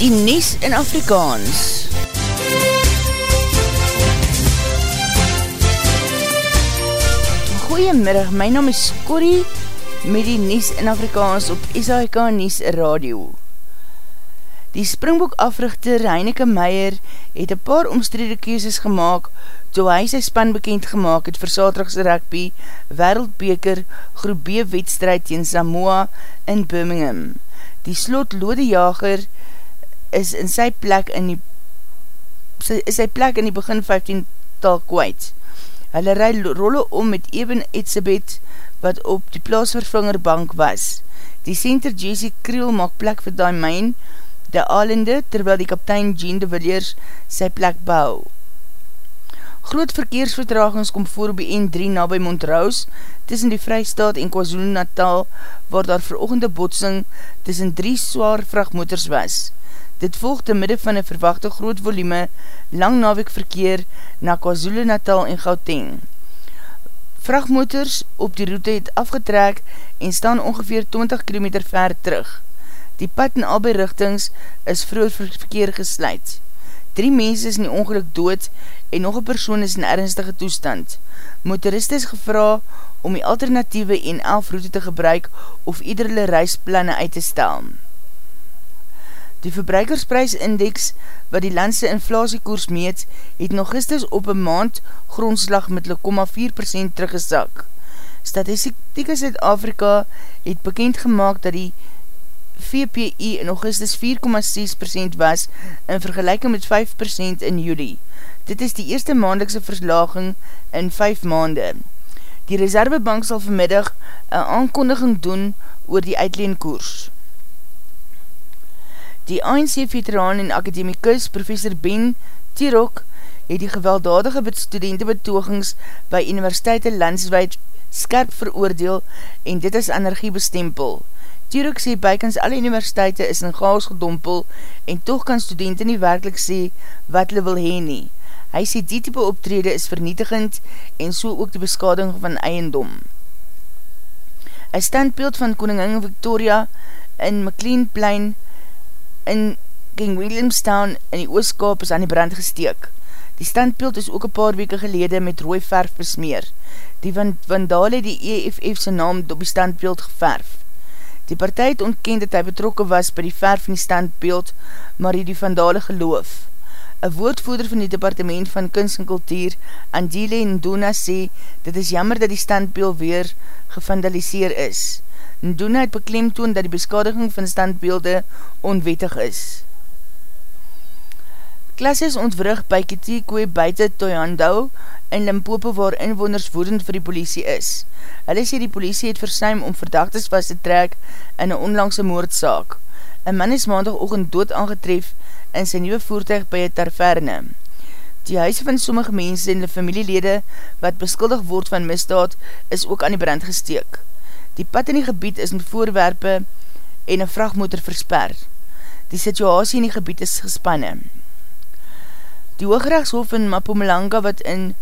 die Nies in Afrikaans. Goeiemiddag, my naam is Corrie met die Nies in Afrikaans op SAIK Nies Radio. Die Springbok africhter Heineke Meijer het een paar omstrede keeses gemaakt toe hy sy span bekend gemaakt het vir Saterdags rugby Wereldbeker Groep B wedstrijd teen Samoa in Birmingham. Die slot Lode Jager is in sy plek in die is sy plek in die begin 15 tal kwijt. Hulle rij rolle om met Eben Etzebeth wat op die plaasvervangerbank was. Die center Jesse Kriel maak plek vir die myn, de Alende, terwyl die kaptein Jean de Villiers sy plek bou. Groot verkeersvertragings kom voor op die N3 na by Montrous, tussen die Vrystaat en KwaZulu Natal, waar daar veroogende botsing tussen drie zwaar vrachtmotors was. Dit volg te midde van een verwachte groot volume lang nawek verkeer na KwaZulu Natal en Gauteng. Vrachtmotors op die route het afgetrek en staan ongeveer 20 km ver terug. Die pad in albei richtings is vroeg verkeer gesluit. Drie mense is in die ongeluk dood en nog een persoon is in ernstige toestand. Motorist is gevra om die alternatieve en elf route te gebruik of iederle reisplanne uit te stel. Die verbruikersprijsindex wat die landse inflasiekoers meet, het nog gisters op een maand grondslag met 0,4% teruggesak. Statistieke Zuid-Afrika het bekend gemaakt dat die VPI in augustus 4,6% was in vergelijking met 5% in juli. Dit is die eerste maandelijkse verslaging in 5 maande. Die Reservebank sal vanmiddag een aankondiging doen oor die uitleenkoers. Die ANC-veteraan en akademikus professor Ben Tirok het die gewelddadige studentenbetogings by universiteite landswijd skerp veroordeel en dit is energie bestempel. Tirok sê bykans alle universiteite is in chaos gedompel en toch kan studenten nie werkelijk sê wat hulle wil heen nie. Hy sê die type optrede is vernietigend en so ook die beskading van eiendom. Een standbeeld van koningin Victoria in McLean Plain in King Williamstown in die ooskaap is aan die brand gesteek. Die standbeeld is ook een paar weke gelede met rooi verf besmeer. Die vandale die EFF sy naam op die standbeeld geverf. Die partij het ontkend dat hy betrokken was by die verf in die standbeeld, maar hy die vandale geloof. Een woordvoerder van die departement van kunst en kultuur, Andile Ndona, sê, dit is jammer dat die standbeeld weer gevandaliseer is. Nduna het beklemtoon dat die beskadiging van standbeelde onwettig is. Klas is ontwrig by Kitikwe buiten Toyandou in Limpopo waar inwoners woedend vir die politie is. Hulle sê die politie het versuim om verdachtes vast te trek in een onlangse moordzaak. Een man is maandag ook een dood aangetref in sy nieuwe voertuig by een tarverne. Die huise van sommige mense en die familielede wat beskuldig word van misdaad is ook aan die brand gesteek. Die pad in die gebied is met voorwerpe en een vrachtmotor versper. Die situasie in die gebied is gespanne. Die Hoogrechtshof in Mapumalanga wat in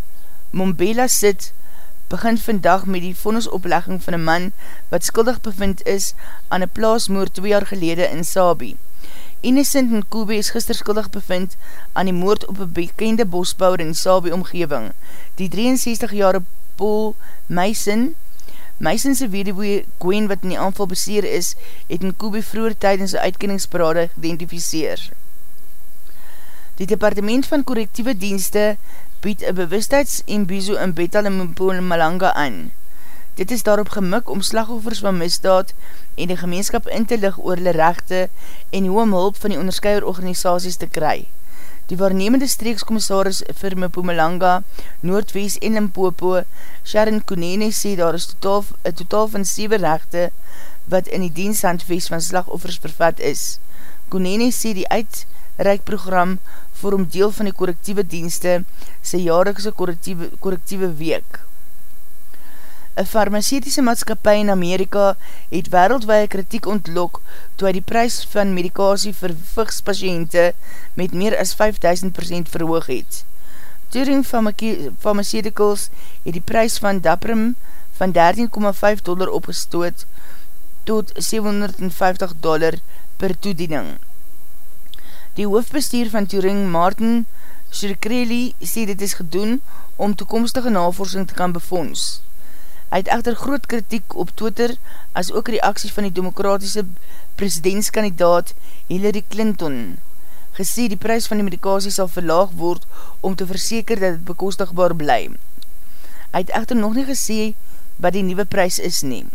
Mombela sit, begin vandag met die vonnisoplegging van een man wat skuldig bevind is aan een plaasmoor twee jaar gelede in Sabi. Innocent en Kobe is gister skuldig bevind aan die moord op een bekende bosbouwer in Sabi omgeving. Die 63-jarige Paul Meissen Meisense wedewoe Gwen wat in die aanval beseer is, het in Kobe vroeger tydens die uitkenningsparade geïdentificeer. Die departement van correctieve dienste bied een bewustheids en bizo in Betal en Malanga aan. Dit is daarop gemik om slagoffers van misdaad en die gemeenskap in te lig oor hulle rechte en hoe om hulp van die onderskouwer organisaties te kry. Die waarnemende streekskommissaris vir Mpumalanga, Noordwest en Limpopo, Sharon Kunene, sê daar is totaal, totaal van 7 rechte wat in die diensthandwees van slagoffers vervat is. Kunene sê die uitreikprogram vorm deel van die correctieve dienste sy jaarlikse correctieve week. Een farmaceutiese maatskapie in Amerika het wereldwaie kritiek ontlok toe hy die prijs van medikasie vir vigspatiënte met meer as 5000% verhoog het. Turing Pharmaceuticals het die prijs van Daprim van 13,5 dollar opgestoot tot 750 dollar per toediening. Die hoofbestuur van Turing, Martin Shirkreli, sê dit is gedoen om toekomstige navorsing te kan befonds. Hy het echter groot kritiek op Twitter as ook reaksie van die demokratiese presidentskandidaat Hillary Clinton. Gesê die prijs van die medikasie sal verlaag word om te verseker dat het bekostigbaar bly. Hy het echter nog nie gesê wat die nieuwe prijs is nie.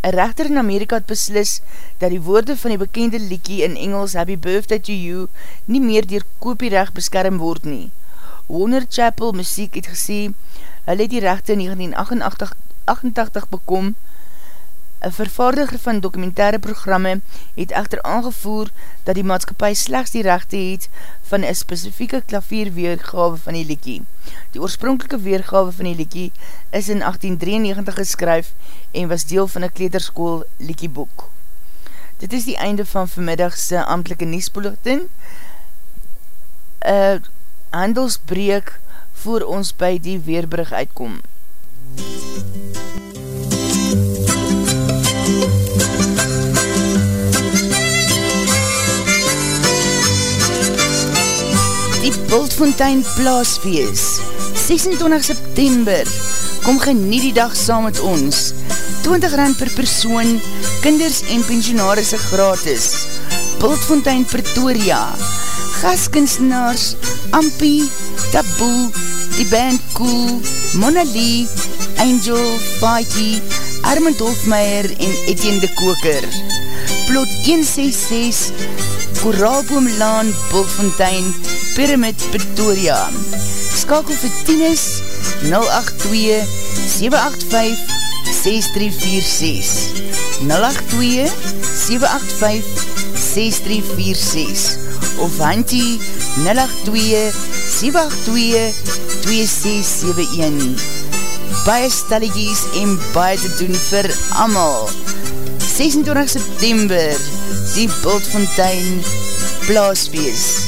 Een rechter in Amerika het beslis dat die woorde van die bekende liekie in Engels Happy Birthday to You nie meer dier kopierecht beskerm word nie. Warner Chapel Muziek het gesê, hy het die rechte in 1988 bekom, Een vervaardiger van documentaire programme het echter aangevoer dat die maatskapie slechts die rechte het van een specifieke klavierweergave van die liekie. Die oorspronkelike weergave van die liekie is in 1893 geskryf en was deel van een klederskool liekieboek. Dit is die einde van vanmiddagse amtelike niespolichten. Een handelsbreek voor ons by die weerbrug uitkom. Die Bultfontein Plaasfeest 26 September. Kom genie die dag saam met ons. 20 rand per persoon Kinders en pensionarisse gratis Bultfontein Pretoria. Gaskunstenaars Ampie, Taboe Die Band Cool Mona Lee Angel, Faitie Armand Hofmeyer en Etienne de Koker. Plot 166 Koraalboomlaan Bultfontein Pyramid Pretoria. Skakel vir Tienis 082-785-6346 082-785-6346 of Hantie 082-782-2671 Baie stelligies en baie te doen vir amal. 26 September die Bultfontein Blaasfeest.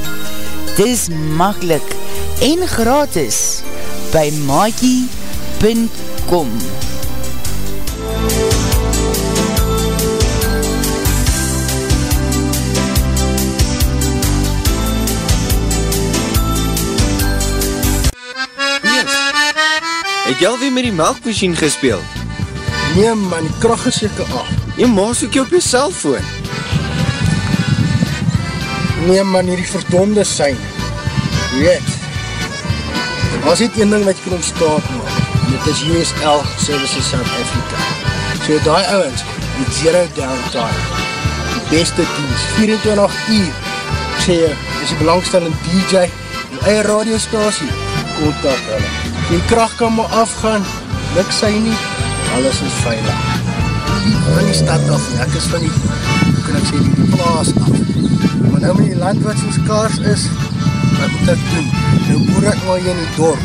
Dis makkelijk en gratis by maakie.com Het jy alweer met die melkmachine gespeel? Nee man, die kracht is jyke af. Jy maas ook jy op jy cellfoon. Nee man, hier die verdonde sein. Weet, was niet een ding wat jy kan ontstaat man. Dit is USL Services South Africa. So die ouwens, die zero downtime. Die beste dienst, 24 uur. Ek sê jy, is die belangstellende DJ, die eie radiostasie, kontak hulle die kracht kan maar afgaan, luk sy nie, alles is veilig. Ek van die stad af, ek is van die en ek sê die plaas af. Maar nou met die land wat soos kaars is, wat moet ek doen? Nou boer ek maar hier in die dorp.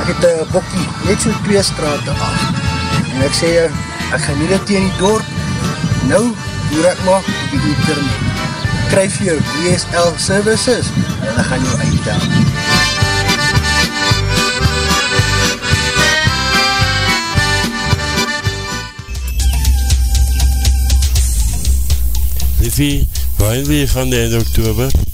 Ek het een bokkie, net so twee straten af. En ek sê, ek gaan nie dit in die dorp. Nou boer ek maar op die internet. Kryf jou DSL services en ek gaan jou uitdaan. Liffie, waarin wil je van de einde oktober?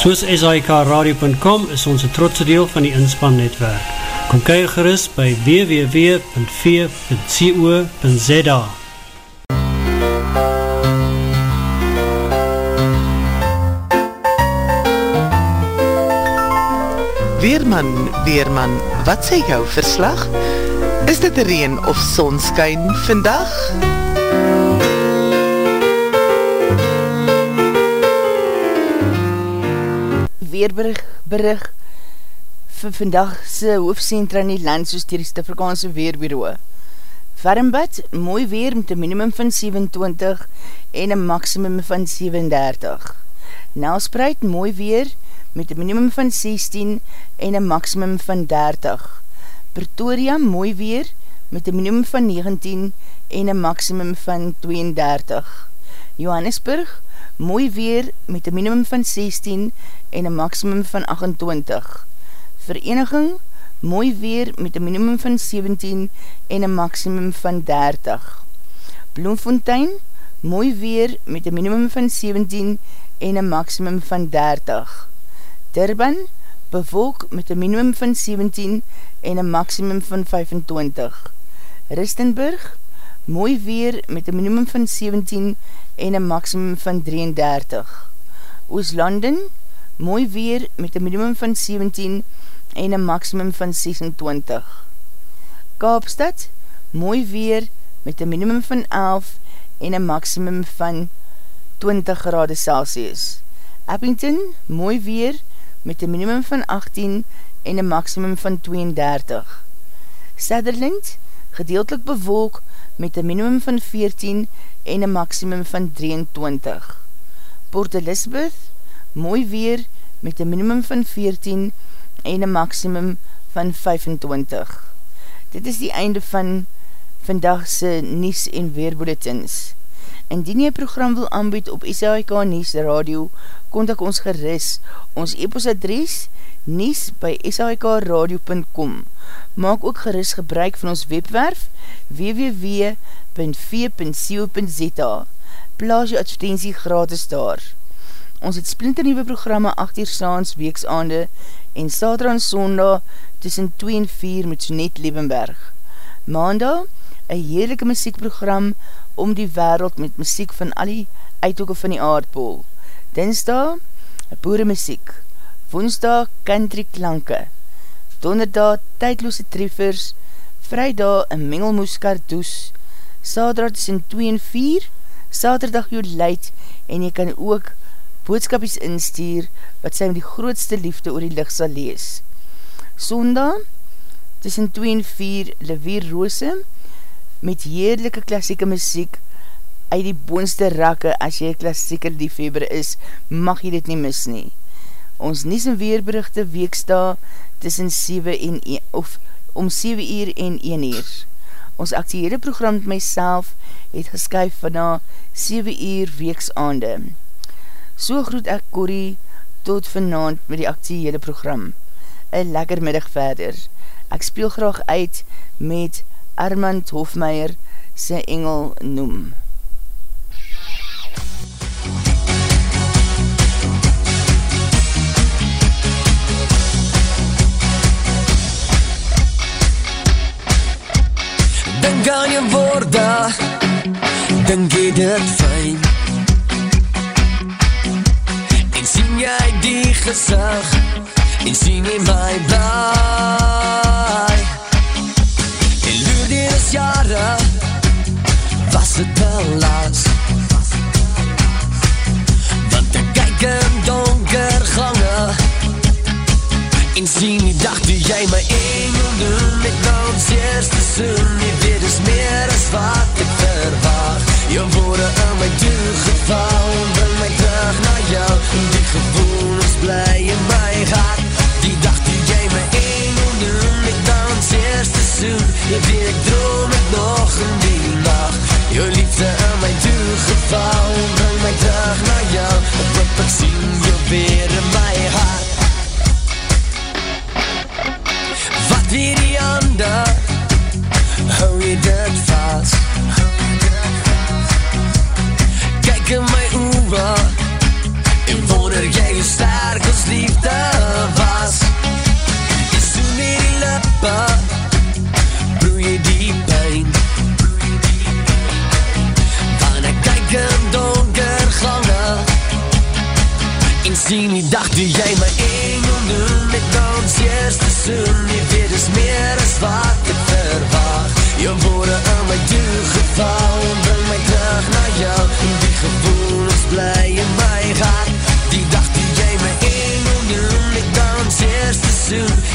Soos SIKRadio.com is ons een trotse deel van die inspannetwerk. Kom kyk gerust by www.v.co.za Weerman, Weerman, wat sê jou verslag? Is dit reen of sonskyn vandag? Weerberig, berig, vir vandagse hoofdcentra in die land soos dier die Stifrikaanse Weerbureau. Warmbad, mooi weer met een minimum van 27 en een maximum van 37. Nelspreid, mooi weer met een minimum van 16 en een maximum van 30. Pretoria, mooi weer met een minimum van 19 en een maximum van 32. Johannesburg, mooi weer met een minimum van 16 en een maximum van 28. Vereniging, mooi weer met een minimum van 17 en een maximum van 30. Bloemfontein, mooi weer met een minimum van 17 en een maximum van 30. Durban, bevolk met een minimum van 17 en een maximum van 25. Ristenburg, mooi weer met een minimum van 17 en een maximum van 33. Ooslanden, mooi weer met een minimum van 17 en een maximum van 26. Kaapstad, mooi weer met een minimum van 11 en een maximum van 20 grade Celsius. Abington, mooi weer met een minimum van 18 en een maximum van 32. Sutherland, gedeeltelik bewolk met een minimum van 14 en een maximum van 23. Port Elizabeth, mooi weer met een minimum van 14 en een maximum van 25. Dit is die einde van vandagse Nies en Weerbulletins. Indien jy program wil aanbied op SAIK Nies Radio, kontak ons geris. Ons e-postadres nies by sikradio.com Maak ook geris gebruik van ons webwerf www.v.co.za Plaas jy advertentie gratis daar. Ons het splinternieuwe programme 8 uur saans weeksaande en sater aan sondag tussen 2 en 4 met Sonet Levenberg. Maandag een heerlijke muziekprogram om die wereld met muziek van al die uithoeken van die aardbol. Dinsdag, boere muziek. Woensdag, country klanke. Donderdag, tydloose treffers. Vrijdag, een mengelmoes kardoes. Saterdag tussen 2 en 4. Saterdag jou leid en jy kan ook boodskapies instuur wat sy met die grootste liefde oor die licht sal lees. Sondag, tussen 2 en 4, Levier Roose, met heerlijke klassieke muziek, uit die boonste rakke, as jy klassieke liefheber is, mag jy dit nie mis nie. Ons nies en weerberichte weeksta, tussen 7 en 1, of om 7 uur en 1 uur. Ons actiehede program met myself het geskyf van na 7 uur weeksaande. So groet ek Corrie tot vanavond met die actiehede program. Een lekker middag verder. Ek speel graag uit met Armand Hofmeier sy engel noem. Dink aan jou woorde Dink jy dit fijn. En sien jy die gezag. En sien jy my blij En loer die is jare Was het wel laas Want ek kyk in donker gange En sien die dag toe jy my engel noem Met nou ons eerste soen Nie weet is meer as wat sterk ons liefde was Jy soen nie die lippe. Broe jy die pijn? Van ek kyk in donker gange En sien die dag toe jy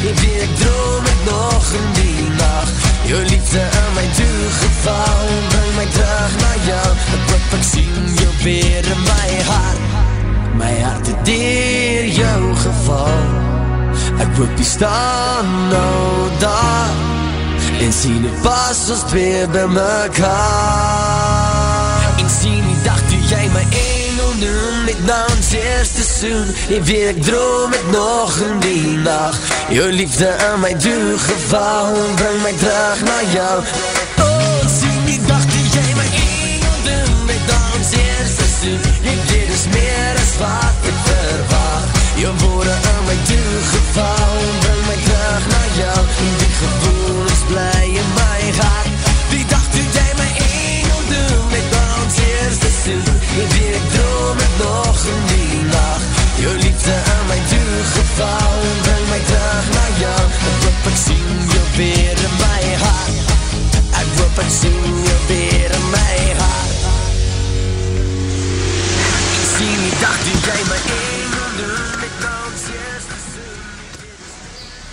Weet ek droom het nog in die nacht? Jou liefde in my toegeval Bring my terug na jou. Ek hoop ek sien jou weer in my hart. My hart het dier jou geval. Ek hoop jy staan nou daar En sien het pas ons twee by mekaar En sien die dag toe jy my engel noem Met na ons eerste soen Jy weet ek droom het nog in die nacht. Jou liefde in my toegeval Bring my terug na jou. Oh, sien die dag toe jy my engel noem Met na ons eerste soen Jy weet is meer as wat ek verwacht. Jou woorde in my toegeval Bring